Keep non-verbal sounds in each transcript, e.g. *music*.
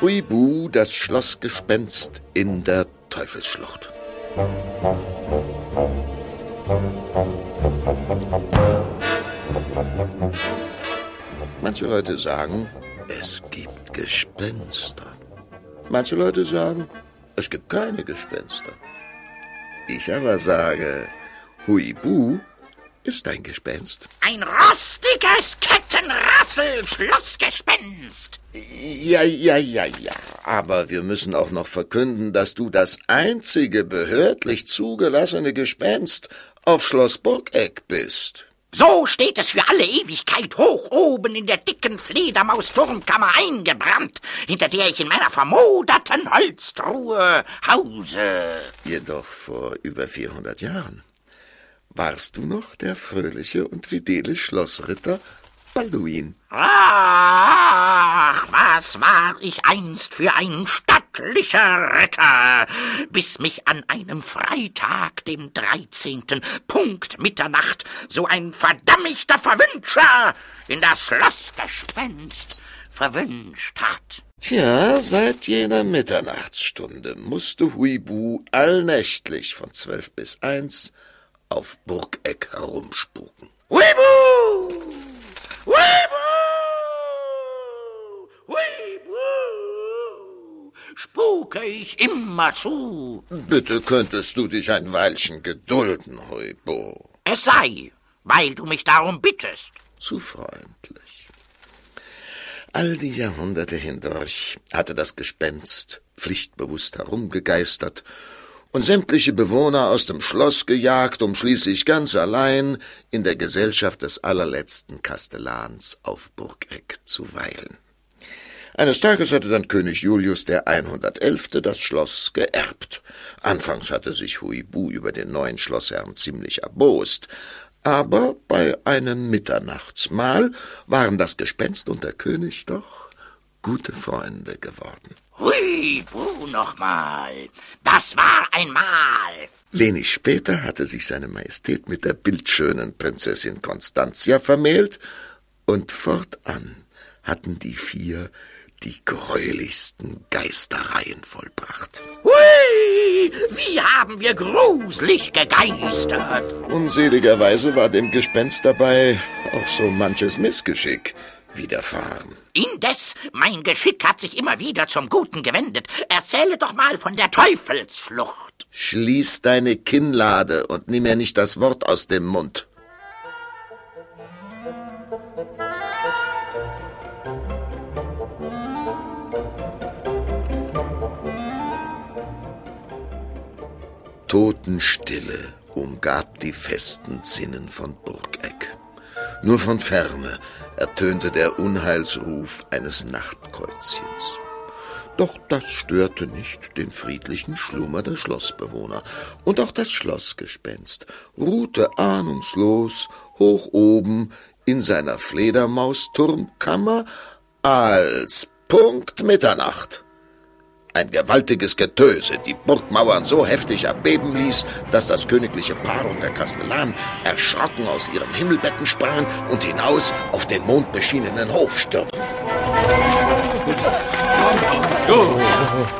Huibu, das Schlossgespenst in der Teufelsschlucht. Manche Leute sagen, es gibt Gespenster. Manche Leute sagen, es gibt keine Gespenster. Ich aber sage, Huibu ist ein Gespenst. Ein rostiges Kettenrassel-Schlossgespenst. Ja, ja, ja, ja. Aber wir müssen auch noch verkünden, dass du das einzige behördlich zugelassene Gespenst auf Schloss Burgeck bist. So steht es für alle Ewigkeit hoch oben in der dicken Fledermausturmkammer eingebrannt, hinter der ich in meiner vermoderten Holztruhe hause. Jedoch vor über 400 Jahren warst du noch der fröhliche und fidele Schlossritter Balduin. Ach, was war ich einst für ein stattlicher Ritter, bis mich an einem Freitag, dem 13. Punkt Mitternacht, so ein verdammter Verwünscher in das Schlossgespenst verwünscht hat. Tja, seit jener Mitternachtsstunde musste Huibu allnächtlich von zwölf bis eins auf Burgeck herumspuken. Huibu! Huibu! Huibu! Spuke ich immer zu. Bitte könntest du dich ein Weilchen gedulden, Huibu. Es sei, weil du mich darum bittest. Zu freundlich. All die Jahrhunderte hindurch hatte das Gespenst pflichtbewusst herumgegeistert und sämtliche Bewohner aus dem Schloss gejagt, um schließlich ganz allein in der Gesellschaft des allerletzten Kastellans auf Burgeck zu weilen. Eines Tages hatte dann König Julius der 111. das Schloss geerbt. Anfangs hatte sich Huibu über den neuen Schlossherrn ziemlich erbost, aber bei einem Mitternachtsmahl waren das Gespenst und der König doch gute Freunde geworden. Hui, buh, nochmal. Das war einmal. Wenig später hatte sich seine Majestät mit der bildschönen Prinzessin Constantia vermählt, und fortan hatten die vier die greulichsten Geistereien vollbracht. Hui, wie haben wir gruselig gegeistert. Unseligerweise war dem Gespenst dabei auch so manches Missgeschick widerfahren. Indes, mein Geschick hat sich immer wieder zum Guten gewendet. Erzähle doch mal von der Teufelsschlucht. Schließ deine Kinnlade und nimm mir nicht das Wort aus dem Mund. Totenstille umgab die festen Zinnen von Burgeck. Nur von ferne ertönte der Unheilsruf eines Nachtkreuzchens. Doch das störte nicht den friedlichen Schlummer der Schlossbewohner, und auch das Schlossgespenst ruhte ahnungslos hoch oben in seiner Fledermausturmkammer, als Punkt Mitternacht ein gewaltiges Getöse die Burgmauern so heftig erbeben ließ, dass das königliche Paar und der Kastellan erschrocken aus ihren Himmelbetten sprangen und hinaus auf den mondbeschienenen Hof stürmten. Du,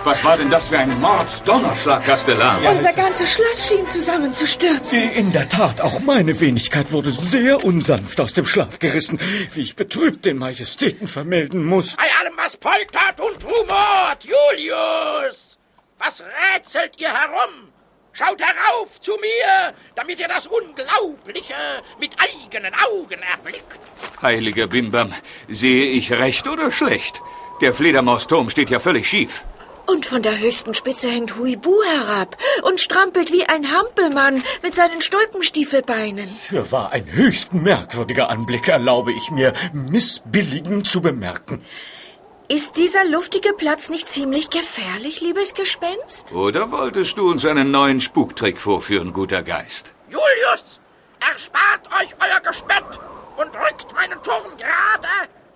was war denn das für ein Mordsdonnerschlag, Kastellan? Unser ganzes Schloss schien zusammenzustürzen. In der Tat, auch meine Wenigkeit wurde sehr unsanft aus dem Schlaf gerissen, wie ich betrübt den Majestäten vermelden muss. Bei allem, was poltert und rumort, Julius! Was rätselt ihr herum? Schaut herauf zu mir, damit ihr das Unglaubliche mit eigenen Augen erblickt. Heiliger Bimbam, sehe ich recht oder schlecht? Der Fledermausturm steht ja völlig schief. Und von der höchsten Spitze hängt Huibu herab und strampelt wie ein Hampelmann mit seinen Stulpenstiefelbeinen. Für war ein höchst merkwürdiger Anblick, erlaube ich mir, missbilligend zu bemerken. Ist dieser luftige Platz nicht ziemlich gefährlich, liebes Gespenst? Oder wolltest du uns einen neuen Spuktrick vorführen, guter Geist? Julius, erspart euch euer Gespött und rückt meinen Turm gerade,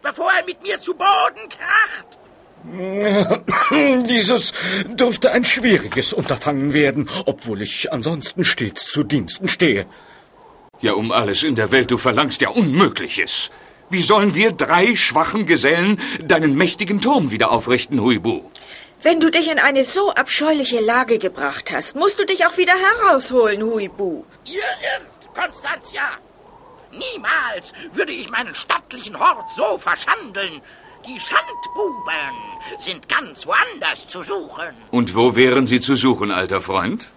bevor er mit mir zu Boden kracht. *coughs* Dieses dürfte ein schwieriges Unterfangen werden, obwohl ich ansonsten stets zu Diensten stehe. Ja, um alles in der Welt, du verlangst ja Unmögliches. Wie sollen wir drei schwachen Gesellen deinen mächtigen Turm wieder aufrichten, Huibu? Wenn du dich in eine so abscheuliche Lage gebracht hast, musst du dich auch wieder herausholen, Huibu. Ihr irrt, Konstantia. Niemals würde ich meinen stattlichen Hort so verschandeln. Die Schandbuben sind ganz woanders zu suchen. Und wo wären sie zu suchen, alter Freund?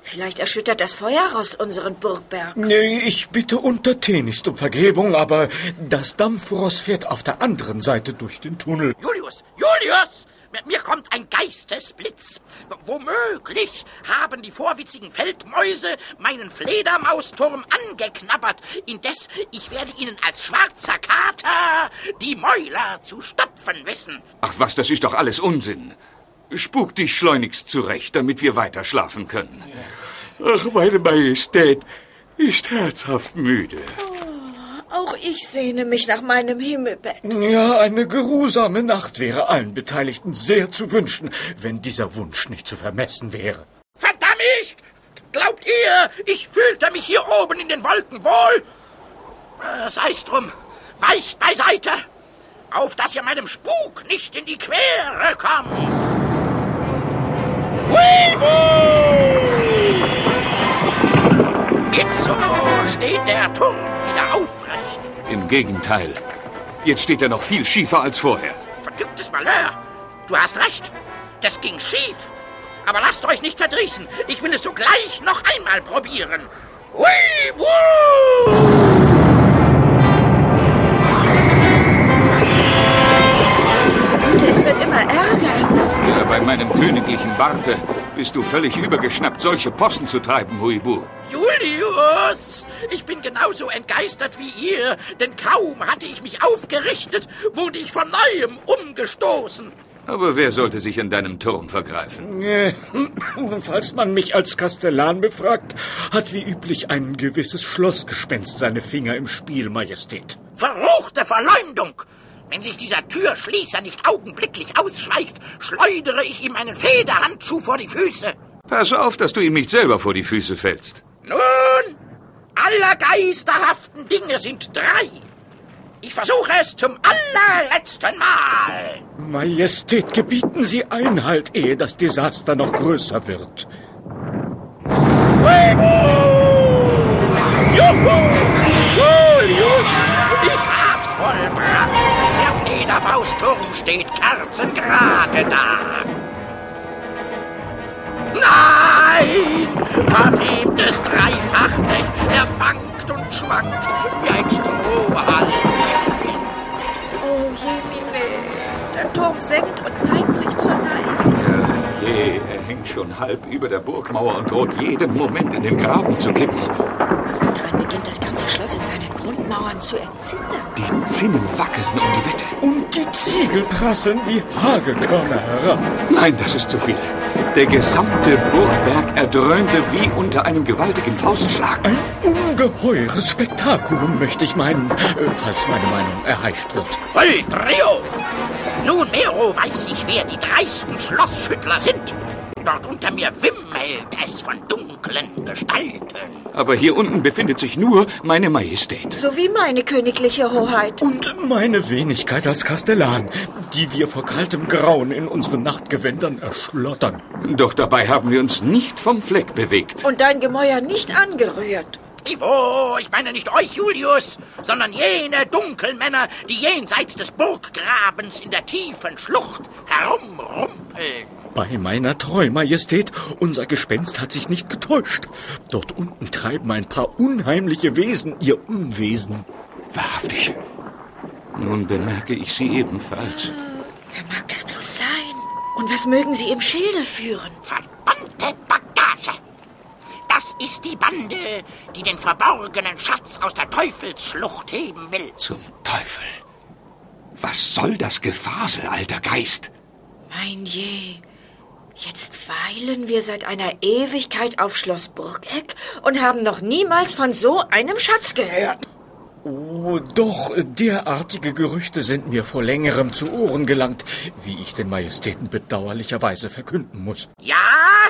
Vielleicht erschüttert das Feuer aus unseren Burgberg. Nee, Ich bitte untertänigst um Vergebung, aber das Dampfross fährt auf der anderen Seite durch den Tunnel. Julius, Julius! Mir kommt ein Geistesblitz. Womöglich haben die vorwitzigen Feldmäuse meinen Fledermausturm angeknabbert. Indes, ich werde ihnen als schwarzer Kater die Mäuler zu stopfen wissen. Ach was, das ist doch alles Unsinn. Spuk dich schleunigst zurecht, damit wir weiter schlafen können. Ach, meine Majestät ist herzhaft müde. Auch ich sehne mich nach meinem Himmelbett. Ja, eine geruhsame Nacht wäre allen Beteiligten sehr zu wünschen, wenn dieser Wunsch nicht zu vermessen wäre. Verdammt! Glaubt ihr, ich fühlte mich hier oben in den Wolken wohl? Äh, Sei's drum. Weicht beiseite, auf dass ihr meinem Spuk nicht in die Quere kommt. Jetzt so steht der Turm wieder aufrecht. Im Gegenteil. Jetzt steht er noch viel schiefer als vorher. Vertücktes Malheur. Du hast recht. Das ging schief. Aber lasst euch nicht verdrießen. Ich will es sogleich noch einmal probieren. Hui! Große Güte, es wird immer ärger. Ja, bei meinem königlichen Barte bist du völlig übergeschnappt, solche Possen zu treiben, Huibu. Julius! Ich bin genauso entgeistert wie ihr, denn kaum hatte ich mich aufgerichtet, wurde ich von neuem umgestoßen. Aber wer sollte sich an deinem Turm vergreifen? Äh, *clears throat* Falls man mich als Kastellan befragt, hat wie üblich ein gewisses Schlossgespenst seine Finger im Spiel, Majestät. Verruchte Verleumdung! Wenn sich dieser Türschließer nicht augenblicklich ausschweift, schleudere ich ihm einen Federhandschuh vor die Füße. Pass auf, dass du ihm nicht selber vor die Füße fällst. Nun, aller geisterhaften Dinge sind drei. Ich versuche es zum allerletzten Mal. Majestät, gebieten Sie Einhalt, ehe das Desaster noch größer wird. Juhu! Julius, ich hab's vollbracht. Der Fledermausturm steht kerzengerade da. Nein! Verfemtes Dreifachrecht. Er wankt und schwankt wie ein Strohhalm. Oh, Jemine. Der Turm senkt und neigt sich zur Neige. Je, er hängt schon halb über der Burgmauer und droht jeden Moment in den Graben zu kippen. Dann beginnt das ganze Schloss in seinen Grundmauern zu erzittern. Die Zinnen wackeln um die Wette. Und die Ziegel prasseln wie Hagelkörner herab. Nein, das ist zu viel. Der gesamte Burgberg erdröhnte wie unter einem gewaltigen Faustschlag. Ein ungeheures Spektakulum, möchte ich meinen, äh, falls meine Meinung erheischt wird. Hold, Rio! Nunmehro weiß ich, wer die dreisten Schlossschüttler sind. Dort unter mir wimmelt es von dunklen Gestalten. Aber hier unten befindet sich nur meine Majestät. So wie meine königliche Hoheit. Und meine Wenigkeit als Kastellan, die wir vor kaltem Grauen in unseren Nachtgewändern erschlottern. Doch dabei haben wir uns nicht vom Fleck bewegt. Und dein Gemäuer nicht angerührt. Ivo, ich meine nicht euch, Julius, sondern jene Dunkelmänner, die jenseits des Burggrabens in der tiefen Schlucht herumrumpeln. Bei meiner Treu, Majestät, unser Gespenst hat sich nicht getäuscht. Dort unten treiben ein paar unheimliche Wesen ihr Unwesen. Wahrhaftig. Nun bemerke ich sie ebenfalls. Wer mag das bloß sein? Und was mögen sie im Schilde führen? Das ist die Bande, die den verborgenen Schatz aus der Teufelsschlucht heben will. Zum Teufel. Was soll das Gefasel, alter Geist? Mein je. Jetzt weilen wir seit einer Ewigkeit auf Schloss Burgeck und haben noch niemals von so einem Schatz gehört. Oh, doch, derartige Gerüchte sind mir vor längerem zu Ohren gelangt, wie ich den Majestäten bedauerlicherweise verkünden muss. Ja,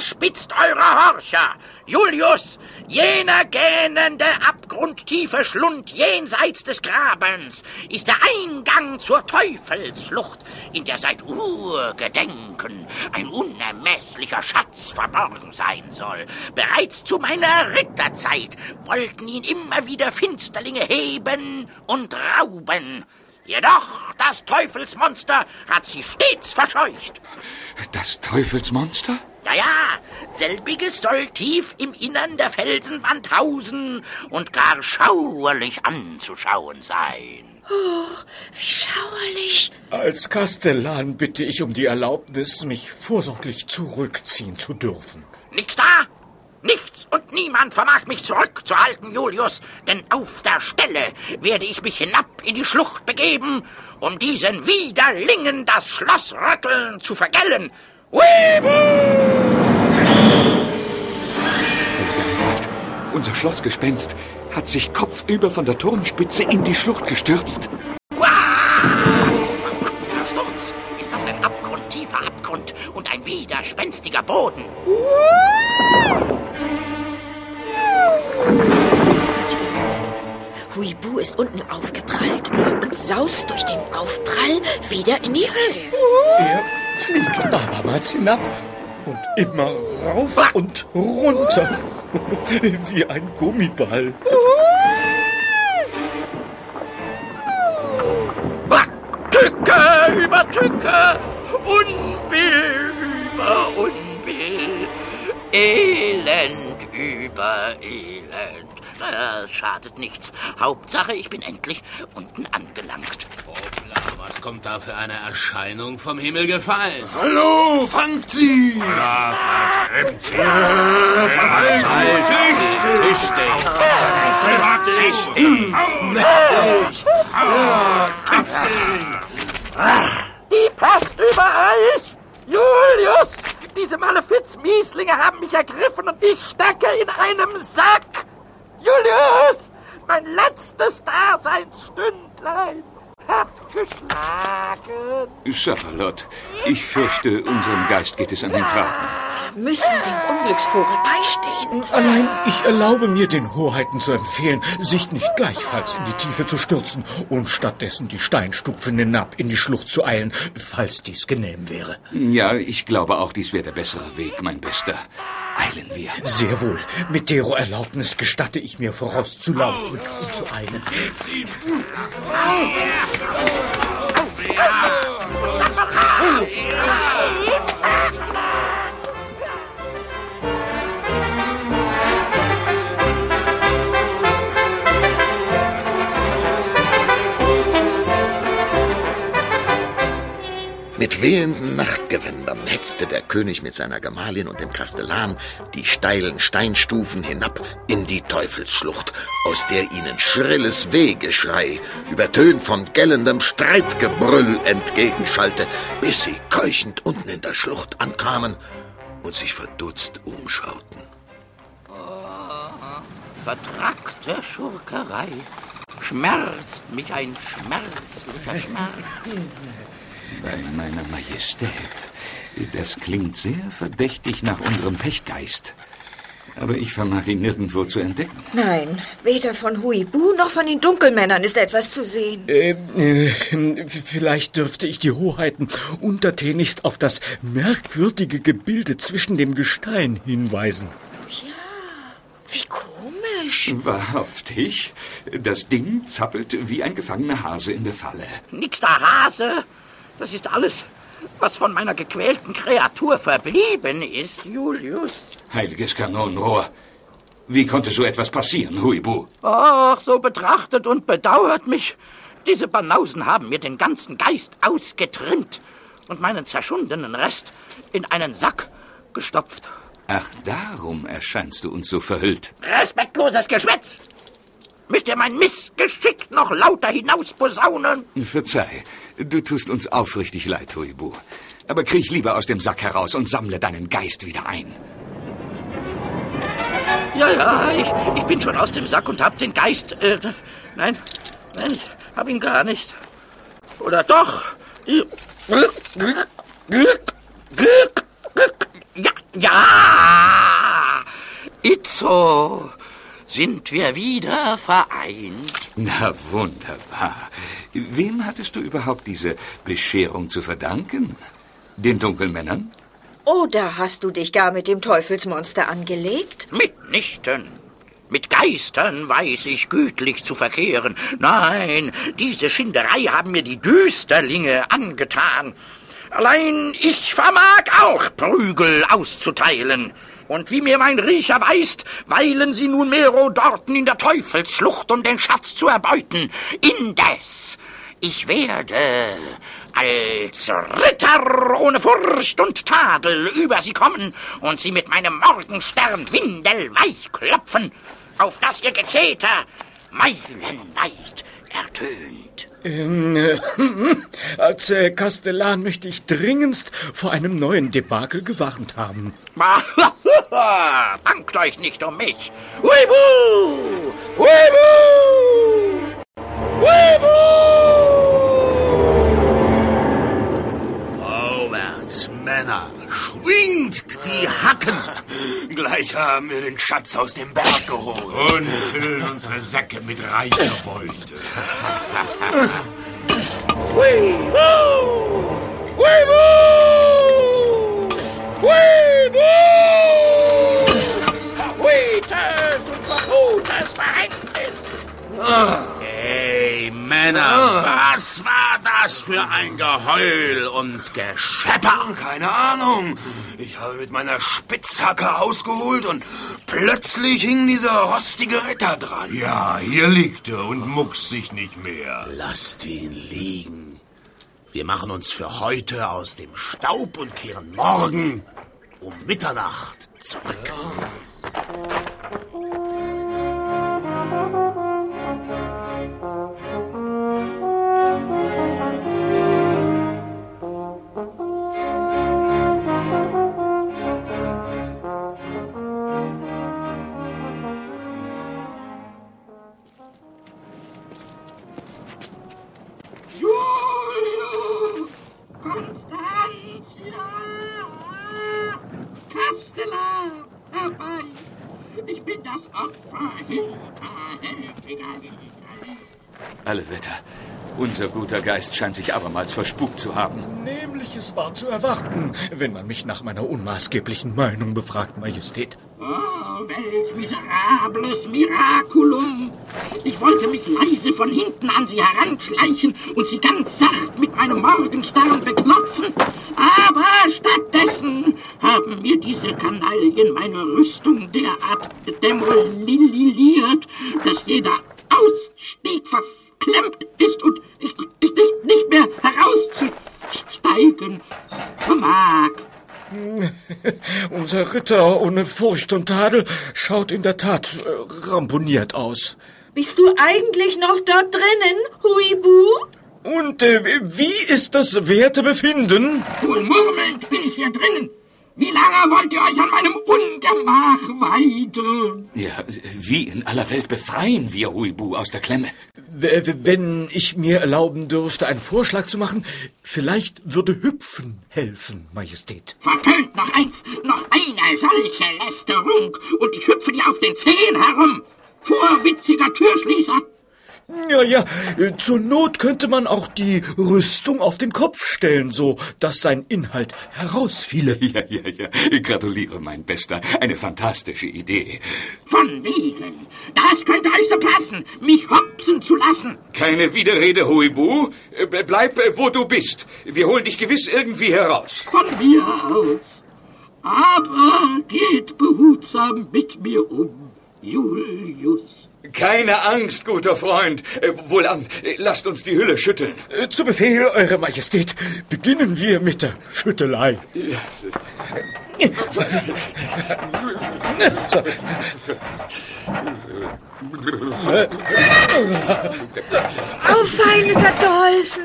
spitzt eure Horcher! Julius, jener gähnende, abgrundtiefe Schlund jenseits des Grabens ist der Eingang zur Teufelsschlucht, in der seit Urgedenken ein unermesslicher Schatz verborgen sein soll. Bereits zu meiner Ritterzeit wollten ihn immer wieder Finsterlinge heben und rauben. Jedoch das Teufelsmonster hat sie stets verscheucht. Das Teufelsmonster? Ja, ja, selbiges soll tief im Innern der Felsenwand hausen und gar schauerlich anzuschauen sein. Oh, wie schauerlich. Als Kastellan bitte ich um die Erlaubnis, mich vorsorglich zurückziehen zu dürfen. Nix da! Nichts und niemand vermag mich zurückzuhalten, Julius, denn auf der Stelle werde ich mich hinab in die Schlucht begeben, um diesen Widerlingen das Schlossrütteln zu vergällen. Einfalt, unser Schlossgespenst hat sich kopfüber von der Turmspitze in die Schlucht gestürzt. Verpatzter Sturz! Ist das ein abgrundtiefer Abgrund und ein widerspenstiger Boden? Gütiger Himmel. Huibu ist unten aufgeprallt und saust durch den Aufprall wieder in die Höhe. Er fliegt abermals hinab und immer rauf und runter, *laughs* wie ein Gummiball. Tücke über Tücke, Unbill über Unbill, Elend über Elend. Na, Es schadet nichts. Hauptsache, ich bin endlich unten angelangt. Hoppla, was kommt da für eine Erscheinung vom Himmel gefallen? Hallo, fangt sie! Die Pest über euch! Julius! Diese Malefiz-Mieslinge haben mich ergriffen und ich stecke in einem Sack! Julius! Mein letztes Daseinsstündlein hat geschlagen! Charlotte, ich fürchte, unserem Geist geht es an den Kragen. Wir müssen dem Unglücksvogel beistehen. Allein ich erlaube mir den Hoheiten zu empfehlen, sich nicht gleichfalls in die Tiefe zu stürzen und stattdessen die Steinstufen hinab in die Schlucht zu eilen, falls dies genehm wäre. Ja, ich glaube auch, dies wäre der bessere Weg, mein Bester. Eilen wir. Sehr wohl. Mit dero Erlaubnis gestatte ich mir vorauszulaufen und zu eilen. Mit wehenden Nachtgewändern hetzte der König mit seiner Gemahlin und dem Kastellan die steilen Steinstufen hinab in die Teufelsschlucht, aus der ihnen schrilles Wehgeschrei, übertönt von gellendem Streitgebrüll entgegenschallte, bis sie keuchend unten in der Schlucht ankamen und sich verdutzt umschauten. Vertrackte Schurkerei. Schmerzt mich ein schmerzlicher Schmerz. Bei meiner Majestät. Das klingt sehr verdächtig nach unserem Pechgeist. Aber ich vermag ihn nirgendwo zu entdecken. Nein, weder von Huibu noch von den Dunkelmännern ist etwas zu sehen. Äh, äh, vielleicht dürfte ich die Hoheiten untertänigst auf das merkwürdige Gebilde zwischen dem Gestein hinweisen. Wie komisch. Wahrhaftig, das Ding zappelt wie ein gefangener Hase in der Falle. Nix da Hase. Das ist alles, was von meiner gequälten Kreatur verblieben ist, Julius. Heiliges Kanonenrohr. Wie konnte so etwas passieren, Huibu? Ach, so betrachtet und bedauert mich. Diese Banausen haben mir den ganzen Geist ausgetrimmt und meinen zerschundenen Rest in einen Sack gestopft. Ach, darum erscheinst du uns so verhüllt. Respektloses Geschwätz! Müsst ihr mein Missgeschick noch lauter hinausposaunen? Verzeih, du tust uns aufrichtig leid, Huibu. Aber kriech lieber aus dem Sack heraus und sammle deinen Geist wieder ein. Ja, ja, ich, ich bin schon aus dem Sack und hab den Geist. Äh, nein, Nein, ich hab ihn gar nicht. Oder doch? Ja, ja! Itzo, sind wir wieder vereint. Na, wunderbar. Wem hattest du überhaupt diese Bescherung zu verdanken? Den Dunkelmännern? Oder hast du dich gar mit dem Teufelsmonster angelegt? Mitnichten. Mit Geistern weiß ich gütlich zu verkehren. Nein, diese Schinderei haben mir die Düsterlinge angetan. Allein ich vermag auch Prügel auszuteilen. Und wie mir mein Riecher weist, weilen sie nunmehro dorten in der Teufelsschlucht, um den Schatz zu erbeuten. Indes, ich werde als Ritter ohne Furcht und Tadel über sie kommen und sie mit meinem Morgenstern windelweich klopfen, auf dass ihr Gezeter meilenweit ertönt. Ähm, äh, *laughs* als äh, Kastellan möchte ich dringendst vor einem neuen Debakel gewarnt haben. *laughs* Bangt euch nicht um mich. Uibu! Uibu! Uibu! Vorwärts, Männer! Schwingt die Hacken! Gleich haben wir den Schatz aus dem Berg geholt. Und füllen unsere Säcke mit reicher Beute. Verhütet *laughs* und verhutes Verhängnis! Hey, Männer, was war das für ein Geheul und Geschepper? Keine Ahnung. Ich habe mit meiner Spitzhacke ausgeholt und plötzlich hing dieser rostige Ritter dran. Ja, hier liegt er und muckst sich nicht mehr. Lasst ihn liegen. Wir machen uns für heute aus dem Staub und kehren morgen um Mitternacht zurück. Julio! Alle Wetter. Unser guter Geist scheint sich abermals verspukt zu haben. Nämlich es war zu erwarten, wenn man mich nach meiner unmaßgeblichen Meinung befragt, Majestät. Oh, welch miserables Miraculum! Ich wollte mich leise von hinten an sie heranschleichen und sie ganz sacht mit meinem Morgenstern beklopfen. Aber stattdessen haben mir diese Kanaillen meine Rüstung derart demoliliert, dass jeder Ausstieg verklemmt ist und ich, ich nicht, nicht mehr herauszusteigen vermag. *laughs* Unser Ritter ohne Furcht und Tadel schaut in der Tat äh, ramponiert aus. Bist du eigentlich noch dort drinnen, Huibu? Und äh, wie ist das Wertebefinden? Wohl murmelnd bin ich hier drinnen. Wie lange wollt ihr euch an meinem Ungemach weiden? Ja, wie in aller Welt befreien wir Huibu aus der Klemme? Wenn ich mir erlauben dürfte, einen Vorschlag zu machen, vielleicht würde Hüpfen helfen, Majestät. Verpönt noch eins, noch eine solche Lästerung und ich hüpfe dir auf den Zehen herum. Vorwitziger Türschließer. Ja, ja, zur Not könnte man auch die Rüstung auf den Kopf stellen, so dass sein Inhalt herausfiele. *laughs* Ja, ja, ja. Gratuliere, mein Bester. Eine fantastische Idee. Von wegen. Das könnte euch so passen, mich hopsen zu lassen. Keine Widerrede, Huibu. Äh, Bleib, äh, wo du bist. Wir holen dich gewiss irgendwie heraus. Von mir aus. Aber geht behutsam mit mir um, Julius. Keine Angst, guter Freund. Äh, Wohlan, äh, lasst uns die Hülle schütteln. Äh, Zu Befehl, Eure Majestät, beginnen wir mit der Schüttelei. So. Oh, fein, es hat geholfen.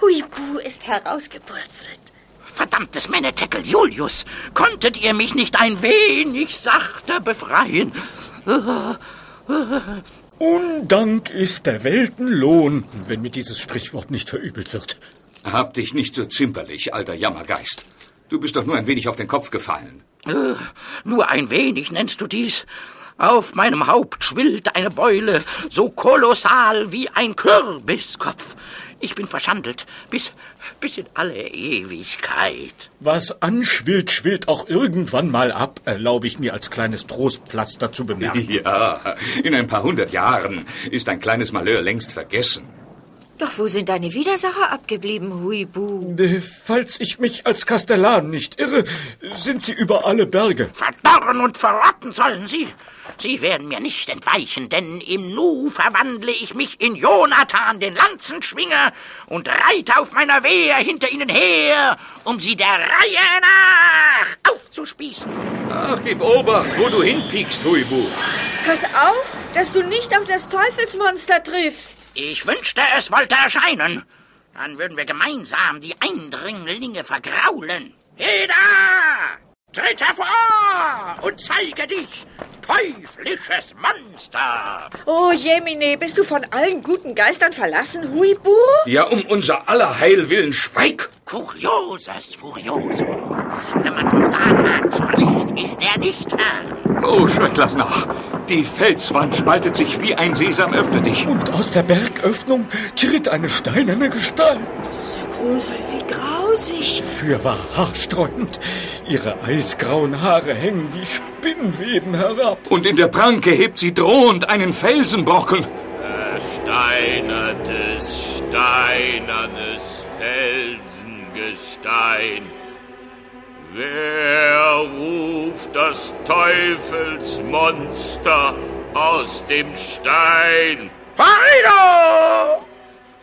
Huibu ist herausgepurzelt. Verdammtes Männetekkel, Julius, konntet ihr mich nicht ein wenig sachter befreien? Undank ist der Weltenlohn, wenn mir dieses Sprichwort nicht verübelt wird. Hab dich nicht so zimperlich, alter Jammergeist. Du bist doch nur ein wenig auf den Kopf gefallen. Äh, nur ein wenig nennst du dies. Auf meinem Haupt schwillt eine Beule, so kolossal wie ein Kürbiskopf. Ich bin verschandelt bis, bis in alle Ewigkeit. Was anschwillt, schwillt auch irgendwann mal ab, erlaube ich mir als kleines Trostpflaster zu bemerken. *laughs* Ja, in ein paar hundert Jahren ist ein kleines Malheur längst vergessen. Doch wo sind deine Widersacher abgeblieben, Huibu? Äh, Falls ich mich als Kastellan nicht irre, sind sie über alle Berge. Verdorren und verrotten sollen sie. Sie werden mir nicht entweichen, denn im Nu verwandle ich mich in Jonathan, den Lanzenschwinger, und reite auf meiner Wehr hinter ihnen her, um sie der Reihe nach aufzuspießen. Ach, gib Obacht, wo du hinpiekst, Huibu. Pass auf, dass du nicht auf das Teufelsmonster triffst. Ich wünschte, es wollte erscheinen. Dann würden wir gemeinsam die Eindringlinge vergraulen. Heda! Tritt hervor und zeige dich, teuflisches Monster! Oh, Jemine, bist du von allen guten Geistern verlassen, Huibu? Ja, um unser aller Heil willen, schweig! Furioses Furioso. Wenn man vom Satan spricht, ist er nicht fern. Oh, schreck, lass nach. Die Felswand spaltet sich wie ein Sesam, öffne dich. Und aus der Bergöffnung tritt eine steinerne Gestalt. Große Grusel, wie grausig. Fürwahr haarsträubend. Ihre eisgrauen Haare hängen wie Spinnweben herab. Und in der Pranke hebt sie drohend einen Felsenbrocken. Versteinertes, steinernes Felsengestein. Wer ruft das Teufelsmonster aus dem Stein? Farido!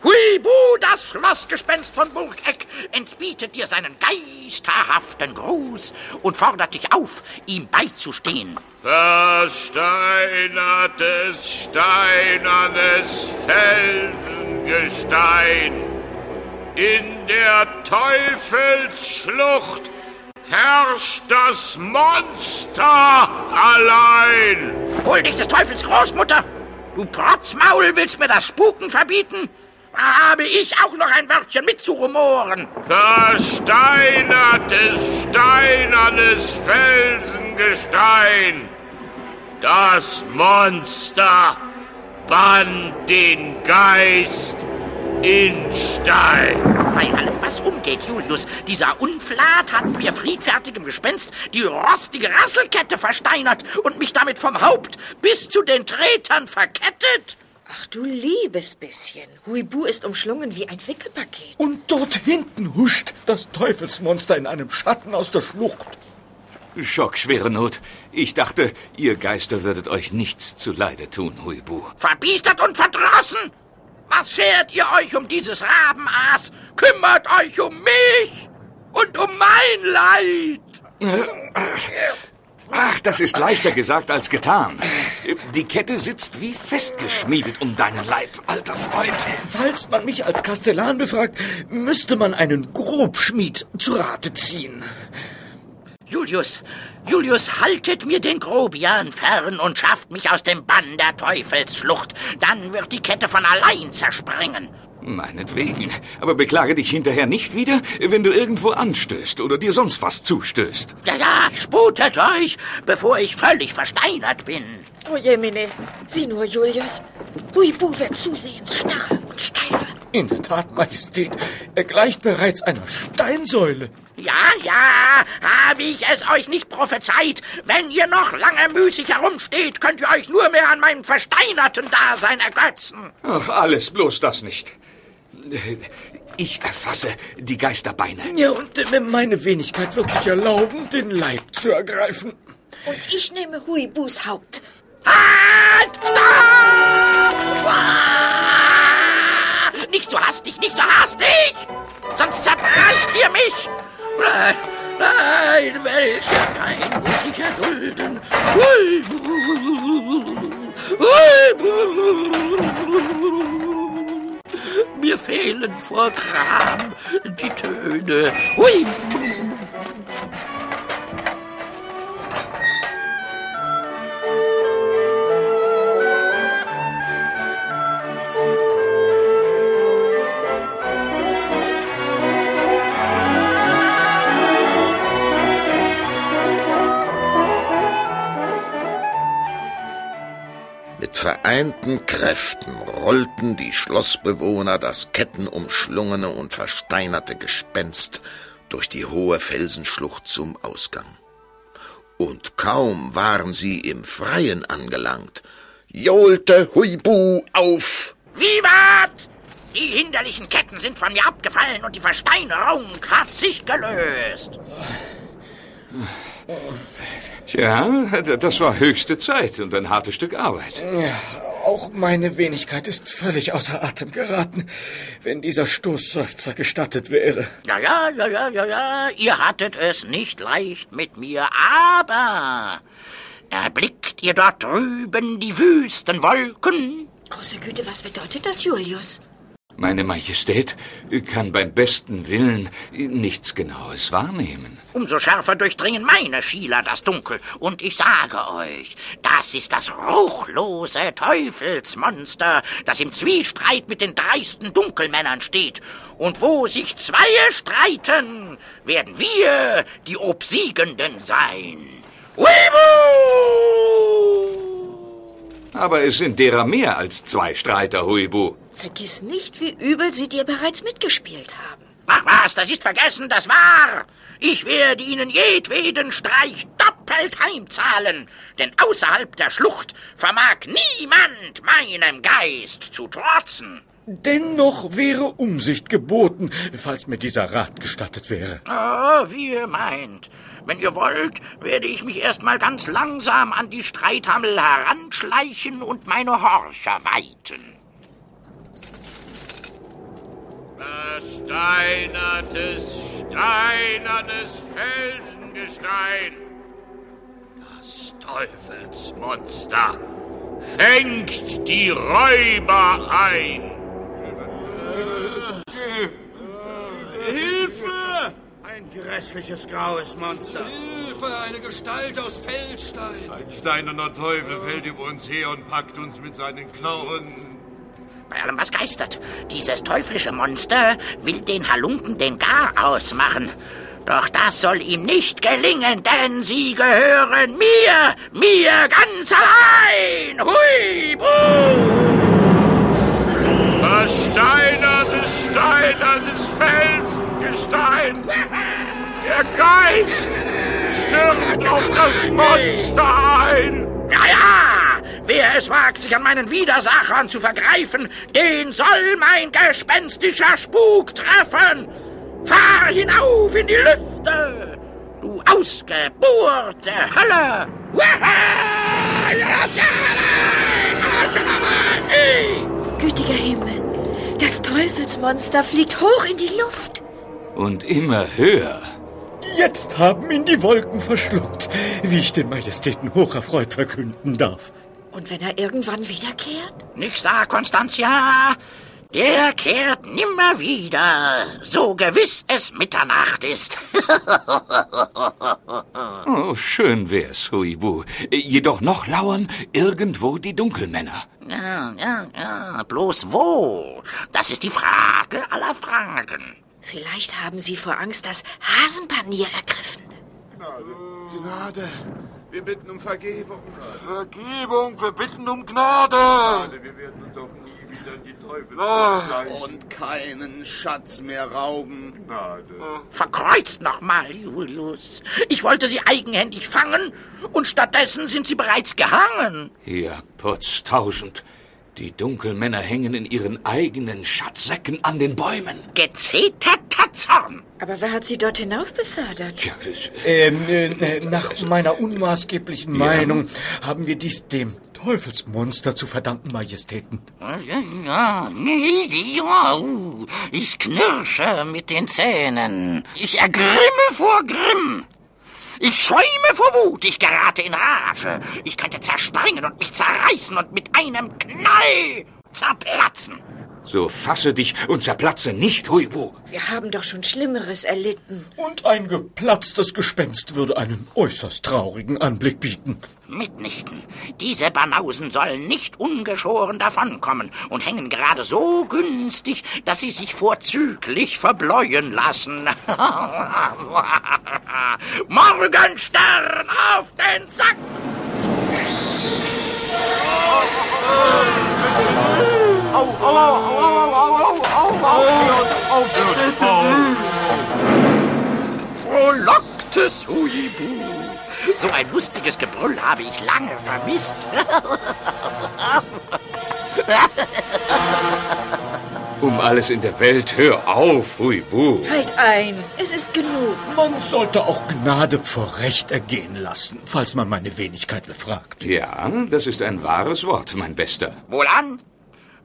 Huibu, das Schlossgespenst von Burgeck, entbietet dir seinen geisterhaften Gruß und fordert dich auf, ihm beizustehen. Versteinertes, steinernes Felsengestein. In der Teufelsschlucht herrscht das Monster allein. Hol dich des Teufels Großmutter! Du Protzmaul willst mir das Spuken verbieten? Da habe ich auch noch ein Wörtchen mitzurumoren. Versteinertes, steinernes Felsengestein. Das Monster bannt den Geist in Stein. Bei allem, was umgeht, Julius, dieser Unflat hat mir friedfertigem Gespenst die rostige Rasselkette versteinert und mich damit vom Haupt bis zu den Tretern verkettet. Ach du liebes bisschen. Huibu ist umschlungen wie ein Wickelpaket. Und dort hinten huscht das Teufelsmonster in einem Schatten aus der Schlucht. Schock, schwere Not. Ich dachte, ihr Geister würdet euch nichts zuleide tun, Huibu. Verbiestert und verdrossen! Was schert ihr euch um dieses Rabenaas? Kümmert euch um mich und um mein Leid! Ach, das ist leichter gesagt als getan. Die Kette sitzt wie festgeschmiedet um deinen Leib, alter Freund. Falls man mich als Kastellan befragt, müsste man einen Grobschmied zu Rate ziehen. Julius, Julius, haltet mir den Grobian fern und schafft mich aus dem Bann der Teufelsschlucht. Dann wird die Kette von allein zerspringen. Meinetwegen. Aber beklage dich hinterher nicht wieder, wenn du irgendwo anstößt oder dir sonst was zustößt. Ja, ja, sputet euch, bevor ich völlig versteinert bin. Oh Jemine, sieh nur, Julius. Huibu wird zusehends starrer und steifer. In der Tat, Majestät, er gleicht bereits einer Steinsäule. Ja, ja, habe ich es euch nicht prophezeit. Wenn ihr noch lange müßig herumsteht, könnt ihr euch nur mehr an meinem versteinerten Dasein ergötzen. Ach, alles bloß das nicht. Ich erfasse die Geisterbeine. Ja, und äh, meine Wenigkeit wird sich erlauben, den Leib zu ergreifen. Und ich nehme Huibus Haupt. Halt! Fehlen vor Gram die Töne. Hui! Schlossbewohner das kettenumschlungene und versteinerte Gespenst durch die hohe Felsenschlucht zum Ausgang. Und kaum waren sie im Freien angelangt, johlte Huibu auf. Vivat! Die hinderlichen Ketten sind von mir abgefallen und die Versteinerung hat sich gelöst. Tja, das war höchste Zeit und ein hartes Stück Arbeit. Ja, auch meine Wenigkeit ist völlig außer Atem geraten, wenn dieser Stoßseufzer gestattet wäre. Ja, ja, ja, ja, ja, ja, ihr hattet es nicht leicht mit mir, aber erblickt ihr dort drüben die wüsten Wolken? Große Güte, was bedeutet das, Julius? Meine Majestät kann beim besten Willen nichts Genaues wahrnehmen. Umso schärfer durchdringen meine Schieler das Dunkel. Und ich sage euch, das ist das ruchlose Teufelsmonster, das im Zwiestreit mit den dreisten Dunkelmännern steht. Und wo sich Zweie streiten, werden wir die Obsiegenden sein. Huibu! Aber es sind derer mehr als zwei Streiter, Huibu. Vergiss nicht, wie übel sie dir bereits mitgespielt haben. Ach was, das ist vergessen, das war. Ich werde Ihnen jedweden Streich doppelt heimzahlen, denn außerhalb der Schlucht vermag niemand meinem Geist zu trotzen. Dennoch wäre Umsicht geboten, falls mir dieser Rat gestattet wäre. Oh, wie ihr meint. Wenn ihr wollt, werde ich mich erst mal ganz langsam an die Streithammel heranschleichen und meine Horcher weiten. Versteinertes, steinernes Felsengestein. Das Teufelsmonster fängt die Räuber ein. Hilfe! Ein grässliches graues Monster. Hilfe! Eine Gestalt aus Feldstein. Ein steinerner Teufel fällt über uns her und packt uns mit seinen Klauen. Bei allem, was geistert. Dieses teuflische Monster will den Halunken den Gar ausmachen. Doch das soll ihm nicht gelingen, denn sie gehören mir, mir ganz allein. Hui, buh! Versteinertes, steinertes Felsengestein. Der Geist stürmt auf das Monster ein. Ja, ja! Wer es wagt, sich an meinen Widersachern zu vergreifen, den soll mein gespenstischer Spuk treffen! Fahr hinauf in die Lüfte, du ausgeburte Hölle! Gütiger Himmel, das Teufelsmonster fliegt hoch in die Luft. Und immer höher. Jetzt haben ihn die Wolken verschluckt, wie ich den Majestäten hocherfreut verkünden darf. Und wenn er irgendwann wiederkehrt? Nix da, Constantia. Der kehrt nimmer wieder, so gewiss es Mitternacht ist. *laughs* oh, schön wär's, Huibu. Jedoch noch lauern irgendwo die Dunkelmänner. Ja, ja, ja, bloß wo? Das ist die Frage aller Fragen. Vielleicht haben sie vor Angst das Hasenpanier ergriffen. Gnade. Wir bitten um Vergebung. Vergebung, wir bitten um Gnade. Wir werden uns auch nie wieder in die Teufel Und keinen Schatz mehr rauben. Gnade. Verkreuzt nochmal, Julius. Ich wollte sie eigenhändig fangen und stattdessen sind sie bereits gehangen. Ja, potztausend. Die Dunkelmänner hängen in ihren eigenen Schatzsäcken an den Bäumen. Gezeterter Zorn. Aber wer hat sie dort hinauf befördert? Ja, Ähm, äh, nach meiner unmaßgeblichen Meinung haben wir dies dem Teufelsmonster zu verdanken, Majestäten. Ja, ja, ja, uh, ich knirsche mit den Zähnen. Ich ergrimme vor Grimm. Ich schäume vor Wut, ich gerate in Rage. Ich könnte zerspringen und mich zerreißen und mit einem Knall zerplatzen. So fasse dich und zerplatze nicht, Huibu. Wir haben doch schon Schlimmeres erlitten. Und ein geplatztes Gespenst würde einen äußerst traurigen Anblick bieten. Mitnichten. Diese Banausen sollen nicht ungeschoren davonkommen und hängen gerade so günstig, dass sie sich vorzüglich verbleuen lassen. *laughs* Morgenstern auf den Sack! Au, au, au, au, au, au, au, au, Frohlocktes Huibu. So ein lustiges Gebrüll habe ich lange vermisst. *laughs* Um alles in der Welt, hör auf, Huibu. Halt ein, es ist genug. Man sollte auch Gnade vor Recht ergehen lassen, falls man meine Wenigkeit befragt. Ja, das ist ein wahres Wort, mein Bester. Wohlan,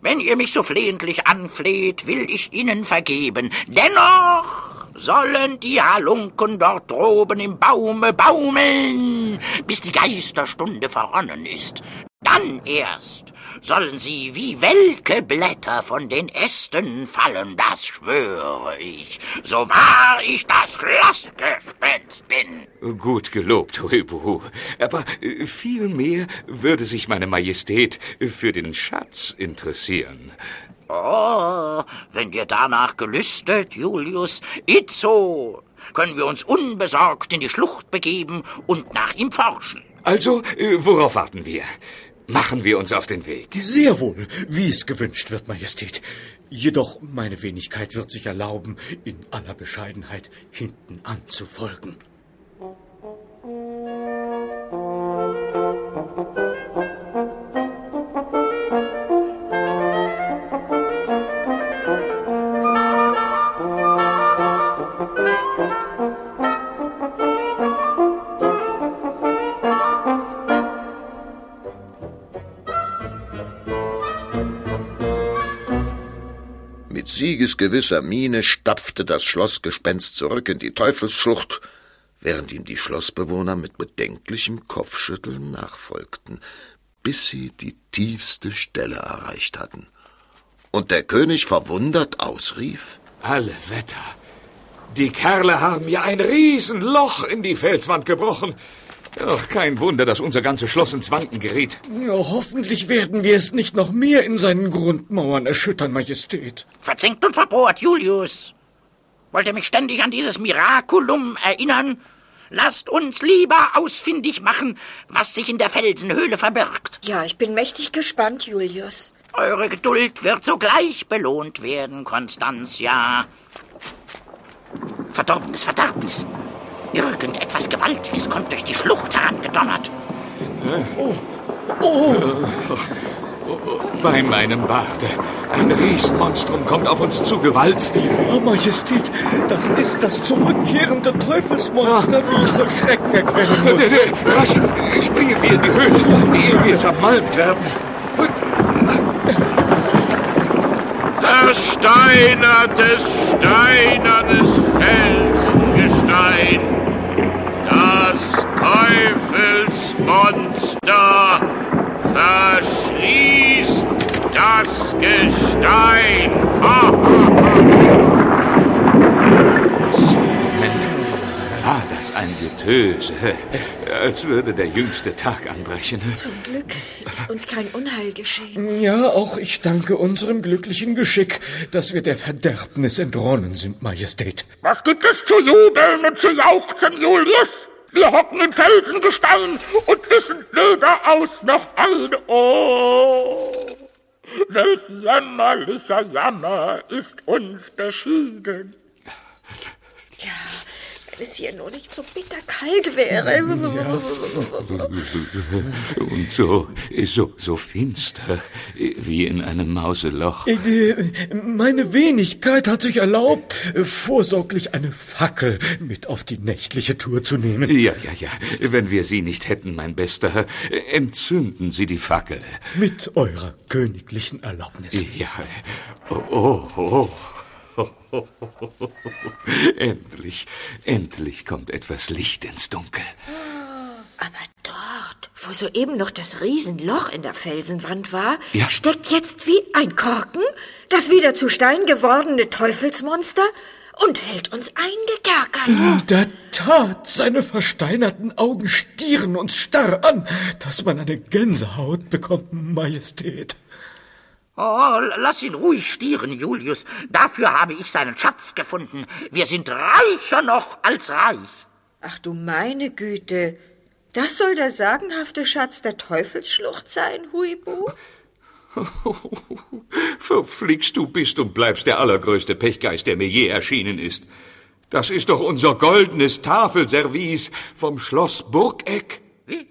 wenn ihr mich so flehentlich anfleht, will ich ihnen vergeben. Dennoch sollen die Halunken dort droben im Baume baumeln, bis die Geisterstunde verronnen ist. Dann erst sollen sie wie welke Blätter von den Ästen fallen, das schwöre ich, so wahr ich das Schlossgespenst bin. Gut gelobt, Huibu. Aber äh, viel mehr würde sich meine Majestät für den Schatz interessieren. Oh, wenn dir danach gelüstet, Julius, itzo, können wir uns unbesorgt in die Schlucht begeben und nach ihm forschen. Also, äh, worauf warten wir? Machen wir uns auf den Weg. Sehr wohl, wie es gewünscht wird, Majestät. Jedoch meine Wenigkeit wird sich erlauben, in aller Bescheidenheit hinten anzufolgen. Siegesgewisser Miene stapfte das Schlossgespenst zurück in die Teufelsschlucht, während ihm die Schlossbewohner mit bedenklichem Kopfschütteln nachfolgten, bis sie die tiefste Stelle erreicht hatten. Und der König verwundert ausrief Alle Wetter. Die Kerle haben ja ein Riesenloch in die Felswand gebrochen. Ach, kein Wunder, dass unser ganzes Schloss ins Wanken gerät. Ja, hoffentlich werden wir es nicht noch mehr in seinen Grundmauern erschüttern, Majestät. Verzinkt und verbohrt, Julius. Wollt ihr mich ständig an dieses Miraculum erinnern? Lasst uns lieber ausfindig machen, was sich in der Felsenhöhle verbirgt. Ja, ich bin mächtig gespannt, Julius. Eure Geduld wird sogleich belohnt werden, Constantia. Verdorbenes Verderbnis. Irgendetwas Gewaltiges kommt durch die Schlucht herangedonnert. Oh, oh. Bei meinem Barte. Ein Riesenmonstrum kommt auf uns zu, gewaltsstiefel. Oh, Majestät, das ist das zurückkehrende Teufelsmonster, wie ich voll Schrecken erkennen muss. Rasch, springen wir in die Höhle, ehe wir zermalmt werden. Versteinertes, steinernes Felsengestein. Teufelsmonster verschließt das Gestein. Moment, war das ein Getöse? Als würde der jüngste Tag anbrechen. Zum Glück ist uns kein Unheil geschehen. Ja, auch ich danke unserem glücklichen Geschick, dass wir der Verderbnis entronnen sind, Majestät. Was gibt es zu jubeln und zu jauchzen, Julius? Wir hocken im Felsengestein und wissen weder aus noch ein. Oh, welch jämmerlicher Jammer ist uns beschieden. Ja, wenn es hier nur nicht so bitterkalt wäre. *laughs* Und so, so, so finster, wie in einem Mauseloch. Äh, Meine Wenigkeit hat sich erlaubt, äh, vorsorglich eine Fackel mit auf die nächtliche Tour zu nehmen. Ja, ja, ja. Wenn wir sie nicht hätten, mein Bester, entzünden Sie die Fackel. Mit eurer königlichen Erlaubnis. Ja. Oh, oh, oh. *laughs* endlich, endlich kommt etwas Licht ins Dunkel. Aber dort, wo soeben noch das Riesenloch in der Felsenwand war, Ja. steckt jetzt wie ein Korken das wieder zu Stein gewordene Teufelsmonster und hält uns eingekerkert. In der Tat, seine versteinerten Augen stieren uns starr an, dass man eine Gänsehaut bekommt, Majestät. Oh, lass ihn ruhig stieren, Julius. Dafür habe ich seinen Schatz gefunden. Wir sind reicher noch als reich. Ach du meine Güte, das soll der sagenhafte Schatz der Teufelsschlucht sein, Huibu? *laughs* Verflixt, du bist und bleibst der allergrößte Pechgeist, der mir je erschienen ist. Das ist doch unser goldenes Tafelservice vom Schloss Burgeck. Wie?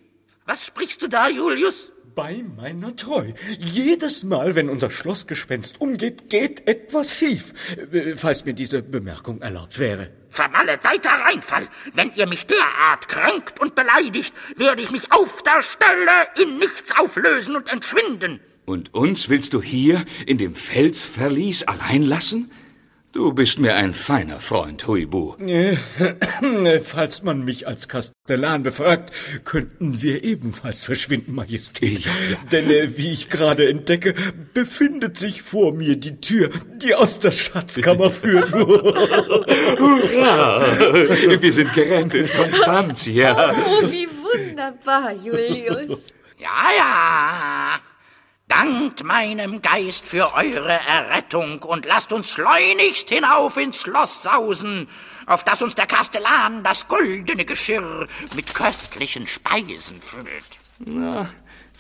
Was sprichst du da, Julius? Bei meiner Treu. Jedes Mal, wenn unser Schlossgespenst umgeht, geht etwas schief. Äh, Falls mir diese Bemerkung erlaubt wäre. Vermaledeiter Reinfall! Wenn ihr mich derart kränkt und beleidigt, werde ich mich auf der Stelle in nichts auflösen und entschwinden. Und uns willst du hier in dem Felsverlies allein lassen? Du bist mir ein feiner Freund, Huibu. Äh, *clears throat* Falls man mich als Kastellan befragt, könnten wir ebenfalls verschwinden, Majestät. Denn äh, wie ich gerade entdecke, befindet sich vor mir die Tür, die aus der Schatzkammer *laughs* führt. Hurra! Wir sind gerettet, Konstantia. Oh, wie wunderbar, Julius. Ja, ja. Dankt meinem Geist für eure Errettung und lasst uns schleunigst hinauf ins Schloss sausen, auf das uns der Kastellan das goldene Geschirr mit köstlichen Speisen füllt. Na,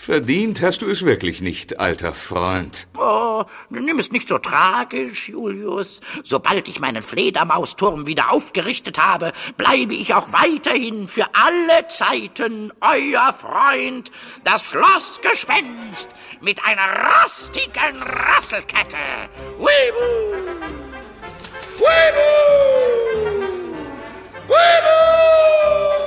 verdient hast du es wirklich nicht, alter Freund. Oh, nimm es nicht so tragisch, Julius. Sobald ich meinen Fledermausturm wieder aufgerichtet habe, bleibe ich auch weiterhin für alle Zeiten euer Freund, das Schlossgespenst mit einer rostigen Rasselkette. Weebu! Weebu! Weebu!